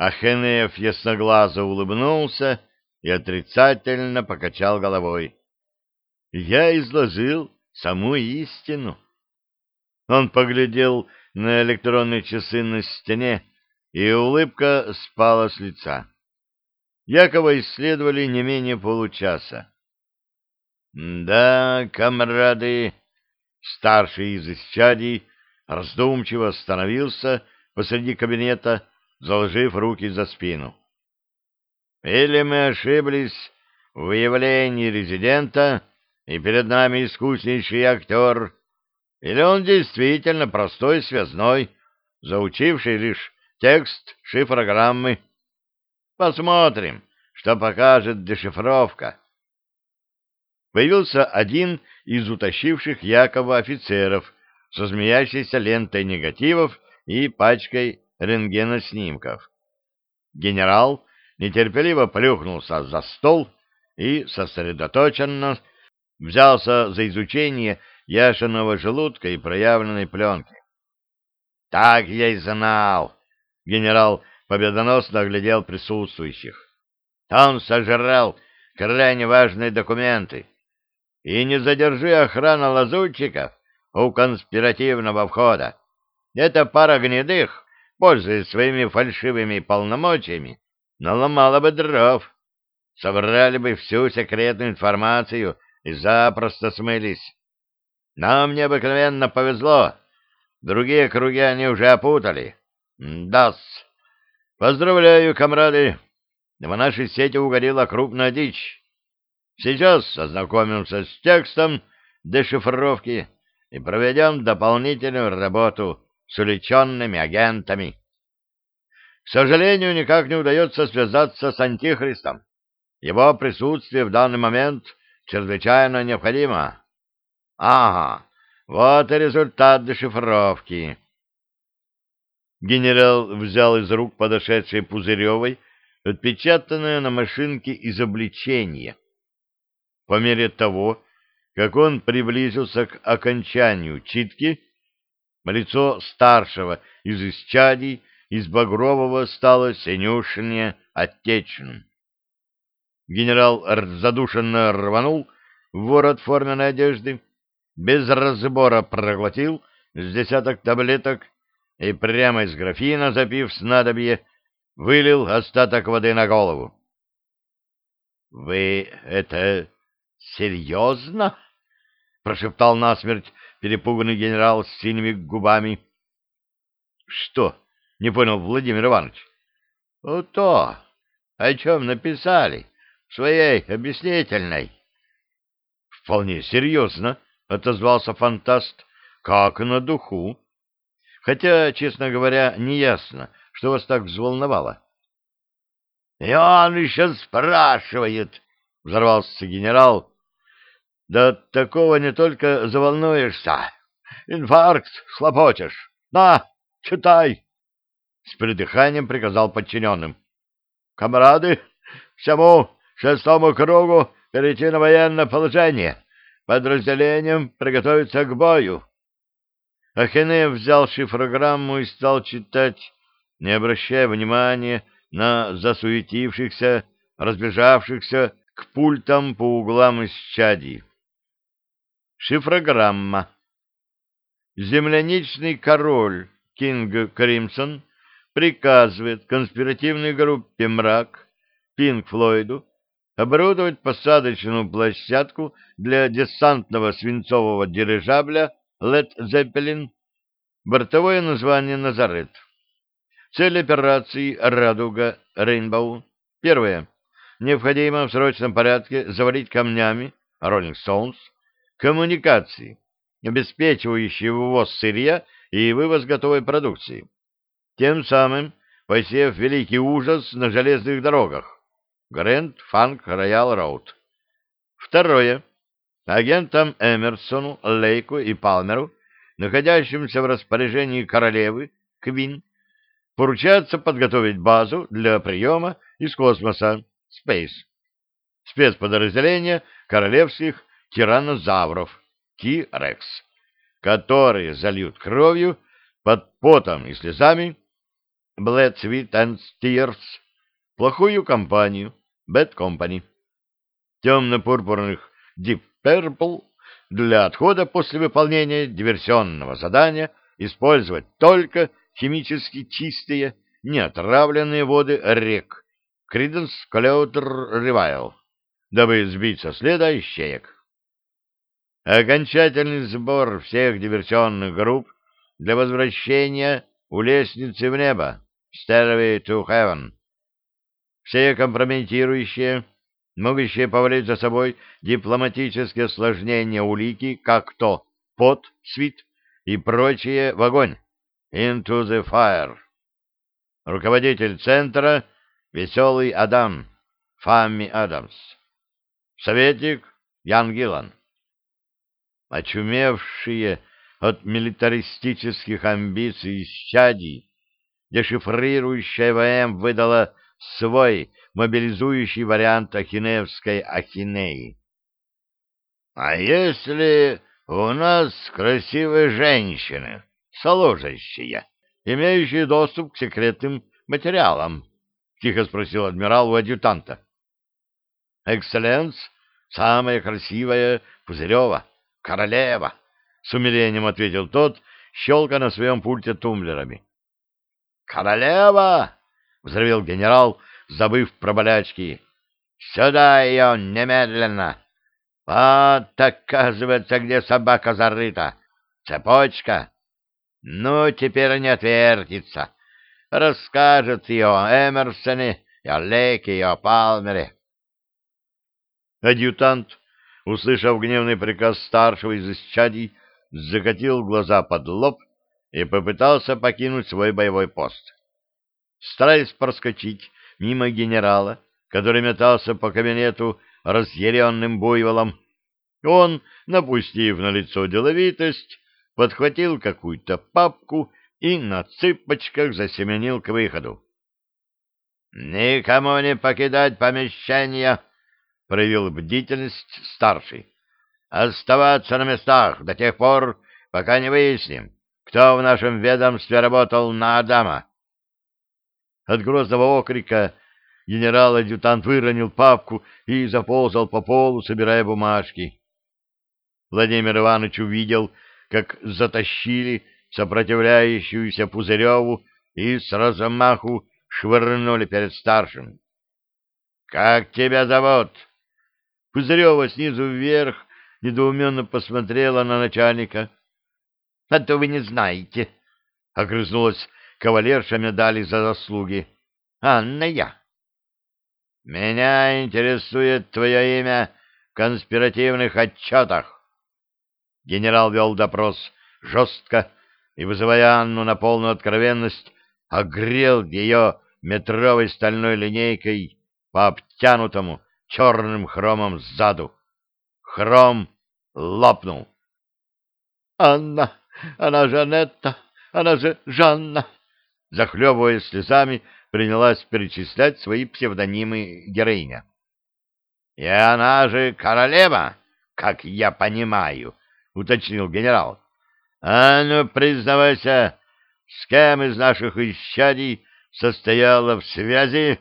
Ахенеев ясноглазо улыбнулся и отрицательно покачал головой. Я изложил саму истину. Он поглядел на электронные часы на стене, и улыбка спала с лица. Якова исследовали не менее получаса. «Да, комрады!» Старший из исчадий раздумчиво остановился посреди кабинета, заложив руки за спину. «Или мы ошиблись в выявлении резидента, и перед нами искуснейший актер, или он действительно простой связной, заучивший лишь текст шифрограммы. Посмотрим, что покажет дешифровка. Появился один из утащивших Якова офицеров со змеящейся лентой негативов и пачкой рентгеноснимков. Генерал нетерпеливо плюхнулся за стол и сосредоточенно взялся за изучение Яшиного желудка и проявленной пленки. — Так я и знал! — генерал победоносно оглядел присутствующих. — Он сожрал крайне важные документы. И не задержи охрана лазутчиков у конспиративного входа. Эта пара гнедых, пользуясь своими фальшивыми полномочиями, наломала бы дров. Собрали бы всю секретную информацию и запросто смылись. Нам необыкновенно повезло. Другие круги они уже опутали. Дас. Поздравляю, комрады. В нашей сети угодила крупная дичь. Сейчас ознакомимся с текстом дешифровки и проведем дополнительную работу с уличенными агентами. К сожалению, никак не удается связаться с Антихристом. Его присутствие в данный момент чрезвычайно необходимо. Ага, вот и результат дешифровки. Генерал взял из рук подошедшей Пузыревой отпечатанное на машинке изобличение. По мере того, как он приблизился к окончанию читки, лицо старшего из исчадий из багрового стало синюшнее оттечным. Генерал задушенно рванул в ворот форменной одежды, без разбора проглотил с десяток таблеток и прямо из графина, запив снадобье, вылил остаток воды на голову. — Вы это серьезно? — прошептал насмерть перепуганный генерал с синими губами. — Что? — не понял Владимир Иванович. — То, о чем написали в своей объяснительной. — Вполне серьезно, — отозвался фантаст, — как на духу. Хотя, честно говоря, неясно, что вас так взволновало. — И он еще спрашивает, — взорвался генерал. — Да от такого не только заволнуешься. Инфаркт хлопочешь. На, читай. С придыханием приказал подчиненным. — Камрады, всему шестому кругу перейти на военное положение. Подразделением приготовиться к бою. Ахенеев взял шифрограмму и стал читать, не обращая внимания на засуетившихся, разбежавшихся к пультам по углам исчадий. Шифрограмма. Земляничный король Кинг Кримсон приказывает конспиративной группе «Мрак» Пинк Флойду оборудовать посадочную площадку для десантного свинцового дирижабля Лед Зеппелин, бортовое название Назарет. Цель операции «Радуга Рейнбоу». Первое. Необходимо в срочном порядке завалить камнями Роллинг Стоунс коммуникации, обеспечивающие ввоз сырья и вывоз готовой продукции. Тем самым посев великий ужас на железных дорогах. Грэнд Фанк Роял Роуд. Второе агентам Эмерсону, Лейку и Палмеру, находящимся в распоряжении королевы, Квин, поручается подготовить базу для приема из космоса, Space, спецподразделения королевских тираннозавров, T-Rex, которые зальют кровью, под потом и слезами Black Sweet and плохую компанию Bad Company, темно-пурпурных Deep Purple для отхода после выполнения диверсионного задания использовать только химически чистые, неотравленные воды рек Криденс Clearwater Revival, дабы сбить со следа ищеек. Окончательный сбор всех диверсионных групп для возвращения у лестницы в небо, Stairway to Heaven. Все компрометирующие, могущие повлечь за собой дипломатические осложнения улики, как то под, свит и прочее в огонь. Into the fire. Руководитель центра — Веселый Адам, Фамми Адамс. Советник — Ян Гиллан. Очумевшие от милитаристических амбиций исчадий, дешифрирующая ВМ выдала свой мобилизующий вариант ахинеевской ахинеи. А если у нас красивые женщины, служащие, имеющие доступ к секретным материалам? — тихо спросил адмирал у адъютанта. — Экселленс, самая красивая Пузырева, королева, — с умилением ответил тот, щелка на своем пульте тумблерами. «Королева!» — взревел генерал, забыв про болячки. «Сюда ее немедленно! Вот, оказывается, где собака зарыта. Цепочка. Ну, теперь не отвертится. Расскажет ее Эмерсоне, и о Леке, и о Палмере». Адъютант, услышав гневный приказ старшего из исчадий, закатил глаза под лоб и попытался покинуть свой боевой пост. Стараясь проскочить мимо генерала, который метался по кабинету разъяренным буйволом, он, напустив на лицо деловитость, подхватил какую-то папку и на цыпочках засеменил к выходу. «Никому не покидать помещение!» — проявил бдительность старший. «Оставаться на местах до тех пор, пока не выясним, кто в нашем ведомстве работал на Адама. От грозного окрика генерал-адъютант выронил папку и заползал по полу, собирая бумажки. Владимир Иванович увидел, как затащили сопротивляющуюся Пузыреву и с размаху швырнули перед старшим. — Как тебя зовут? Пузырева снизу вверх недоуменно посмотрела на начальника. — А то вы не знаете, — огрызнулась кавалерша медали за заслуги. — Анна я. — Меня интересует твое имя в конспиративных отчетах. Генерал вел допрос жестко и, вызывая Анну на полную откровенность, огрел ее метровой стальной линейкой по обтянутому черным хромом сзаду. Хром лопнул. — Анна! Она же Анетта, она же Жанна. Захлебываясь слезами, принялась перечислять свои псевдонимы героиня. — И она же королева, как я понимаю, — уточнил генерал. — А ну, признавайся, с кем из наших исчадий состояла в связи?